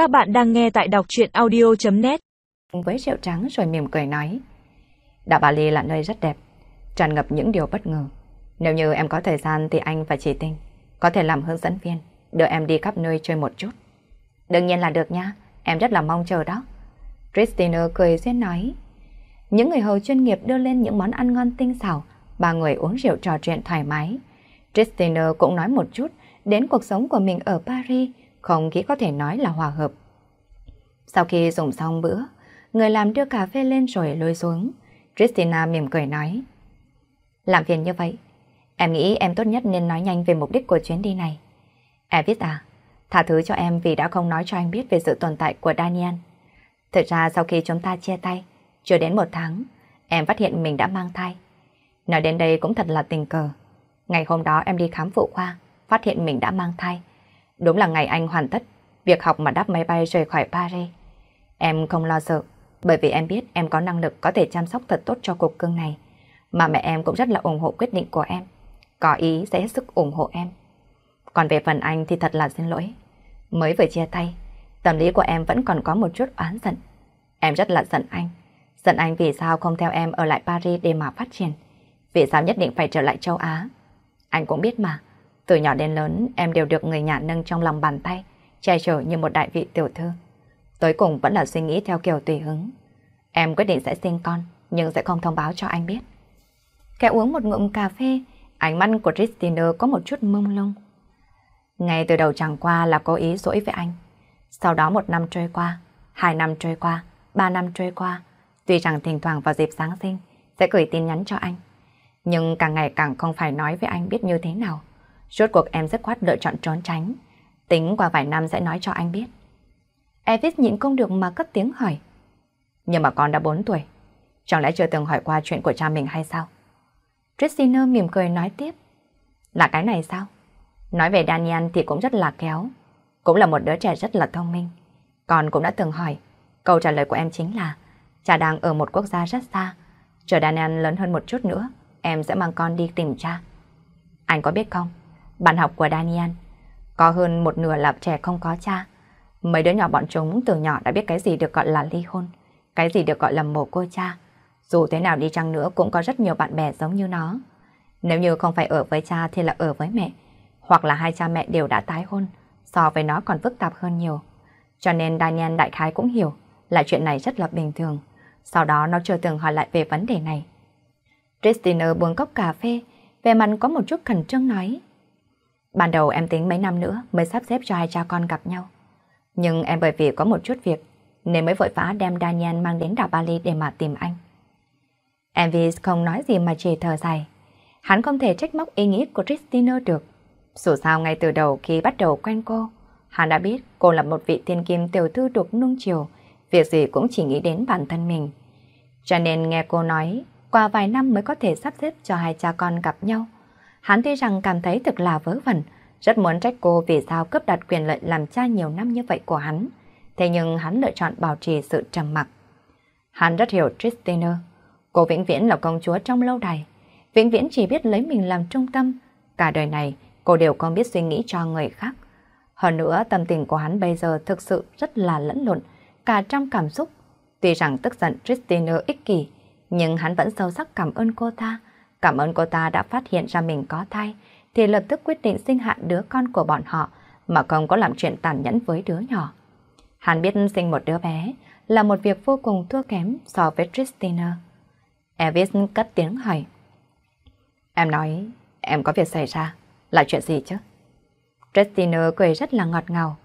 Các bạn đang nghe tại đọc truyện audio.net Với rượu trắng rồi mỉm cười nói. Đảo Bali là nơi rất đẹp, tràn ngập những điều bất ngờ. Nếu như em có thời gian thì anh và chị Tinh có thể làm hướng dẫn viên, đưa em đi khắp nơi chơi một chút. Đương nhiên là được nha, em rất là mong chờ đó. Christina cười duyên nói. Những người hầu chuyên nghiệp đưa lên những món ăn ngon tinh xảo, ba người uống rượu trò chuyện thoải mái. Christina cũng nói một chút đến cuộc sống của mình ở Paris, không khí có thể nói là hòa hợp. Sau khi dùng xong bữa, người làm đưa cà phê lên rồi lôi xuống. Christina mỉm cười nói. Làm phiền như vậy, em nghĩ em tốt nhất nên nói nhanh về mục đích của chuyến đi này. À, Evis à, tha thứ cho em vì đã không nói cho anh biết về sự tồn tại của Daniel. Thực ra sau khi chúng ta chia tay, chưa đến một tháng, em phát hiện mình đã mang thai. Nói đến đây cũng thật là tình cờ. Ngày hôm đó em đi khám phụ khoa, phát hiện mình đã mang thai. Đúng là ngày anh hoàn tất việc học mà đáp máy bay rời khỏi Paris. Em không lo sợ, bởi vì em biết em có năng lực có thể chăm sóc thật tốt cho cục cưng này. Mà mẹ em cũng rất là ủng hộ quyết định của em. Có ý sẽ hết sức ủng hộ em. Còn về phần anh thì thật là xin lỗi. Mới vừa chia tay, tâm lý của em vẫn còn có một chút oán giận. Em rất là giận anh. Giận anh vì sao không theo em ở lại Paris để mà phát triển. Vì sao nhất định phải trở lại châu Á. Anh cũng biết mà, từ nhỏ đến lớn em đều được người nhà nâng trong lòng bàn tay, che chở như một đại vị tiểu thư. tối cùng vẫn là suy nghĩ theo kiểu tùy hứng. Em quyết định sẽ sinh con, nhưng sẽ không thông báo cho anh biết. Kẻ uống một ngụm cà phê, ánh mắt của Christina có một chút mông lung. Ngay từ đầu chẳng qua là cố ý dỗi với anh. Sau đó một năm trôi qua, hai năm trôi qua, ba năm trôi qua. Tuy rằng thỉnh thoảng vào dịp Giáng sinh sẽ gửi tin nhắn cho anh. Nhưng càng ngày càng không phải nói với anh biết như thế nào. Rốt cuộc em rất khoát lựa chọn trốn tránh. Tính qua vài năm sẽ nói cho anh biết. Evis nhịn không được mà cất tiếng hỏi. Nhưng mà con đã 4 tuổi. Chẳng lẽ chưa từng hỏi qua chuyện của cha mình hay sao? Christina mỉm cười nói tiếp. Là cái này sao? Nói về Daniel thì cũng rất là khéo. Cũng là một đứa trẻ rất là thông minh. Con cũng đã từng hỏi. Câu trả lời của em chính là cha đang ở một quốc gia rất xa. Chờ Daniel lớn hơn một chút nữa, em sẽ mang con đi tìm cha. Anh có biết không? Bạn học của Daniel có hơn một nửa là trẻ không có cha. Mấy đứa nhỏ bọn chúng từ nhỏ đã biết cái gì được gọi là ly hôn, cái gì được gọi là mồ côi cha. Dù thế nào đi chăng nữa cũng có rất nhiều bạn bè giống như nó. Nếu như không phải ở với cha thì là ở với mẹ, hoặc là hai cha mẹ đều đã tái hôn, so với nó còn phức tạp hơn nhiều. Cho nên Daniel đại khái cũng hiểu là chuyện này rất là bình thường. Sau đó nó chưa từng hỏi lại về vấn đề này. Christina buông cốc cà phê, về mặt có một chút khẩn trương nói. Ban đầu em tính mấy năm nữa mới sắp xếp cho hai cha con gặp nhau. Nhưng em bởi vì có một chút việc nên mới vội vã đem Daniel mang đến đảo Bali để mà tìm anh. Elvis không nói gì mà chỉ thở dài. Hắn không thể trách móc ý nghĩ của Christina được. Dù sao ngay từ đầu khi bắt đầu quen cô, hắn đã biết cô là một vị thiên kim tiểu thư được nung chiều, việc gì cũng chỉ nghĩ đến bản thân mình. Cho nên nghe cô nói, qua vài năm mới có thể sắp xếp cho hai cha con gặp nhau. Hắn tuy rằng cảm thấy thật là vớ vẩn, rất muốn trách cô vì sao cấp đặt quyền lợi làm cha nhiều năm như vậy của hắn. Thế nhưng hắn lựa chọn bảo trì sự trầm mặc. Hắn rất hiểu Tristina. Cô vĩnh viễn là công chúa trong lâu đài. Vĩnh viễn chỉ biết lấy mình làm trung tâm. Cả đời này, cô đều không biết suy nghĩ cho người khác. Hơn nữa, tâm tình của hắn bây giờ thực sự rất là lẫn lộn, cả trong cảm xúc. Tuy rằng tức giận Tristina ích kỷ, nhưng hắn vẫn sâu sắc cảm ơn cô ta. Cảm ơn cô ta đã phát hiện ra mình có thai, thì lập tức quyết định sinh hạ đứa con của bọn họ, mà không có làm chuyện tàn nhẫn với đứa nhỏ. Hắn biết sinh một đứa bé là một việc vô cùng thua kém so với Christina. Elvis cất tiếng hỏi. Em nói, em có việc xảy ra, là chuyện gì chứ? Christina cười rất là ngọt ngào.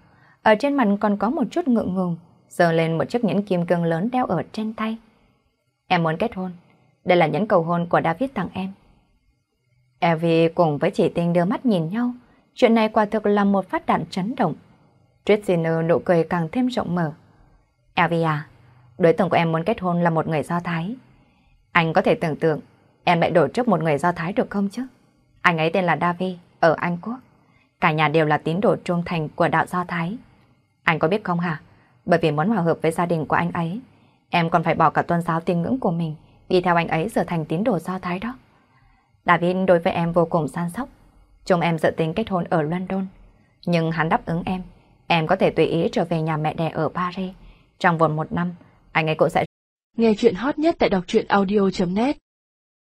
Ở trên mặt còn có một chút ngượng ngùng, giơ lên một chiếc nhẫn kim cương lớn đeo ở trên tay. Em muốn kết hôn. Đây là nhẫn cầu hôn của David tặng em. Evie cùng với chị Tinh đưa mắt nhìn nhau. Chuyện này quả thực là một phát đạn chấn động. Tristiner nụ cười càng thêm rộng mở. Evie à, đối tượng của em muốn kết hôn là một người Do Thái. Anh có thể tưởng tượng em lại đổ trước một người Do Thái được không chứ? Anh ấy tên là David, ở Anh Quốc. Cả nhà đều là tín đồ trung thành của đạo Do Thái. Anh có biết không hả? Bởi vì muốn hòa hợp với gia đình của anh ấy, em còn phải bỏ cả tôn giáo tin ngưỡng của mình, đi theo anh ấy trở thành tín đồ Do Thái đó. David đối với em vô cùng san sóc. Chúng em dự tính kết hôn ở London. Nhưng hắn đáp ứng em, Em có thể tùy ý trở về nhà mẹ đẻ ở Paris. Trong vòng một năm, anh ấy cũng sẽ... Nghe chuyện hot nhất tại đọc truyện audio.net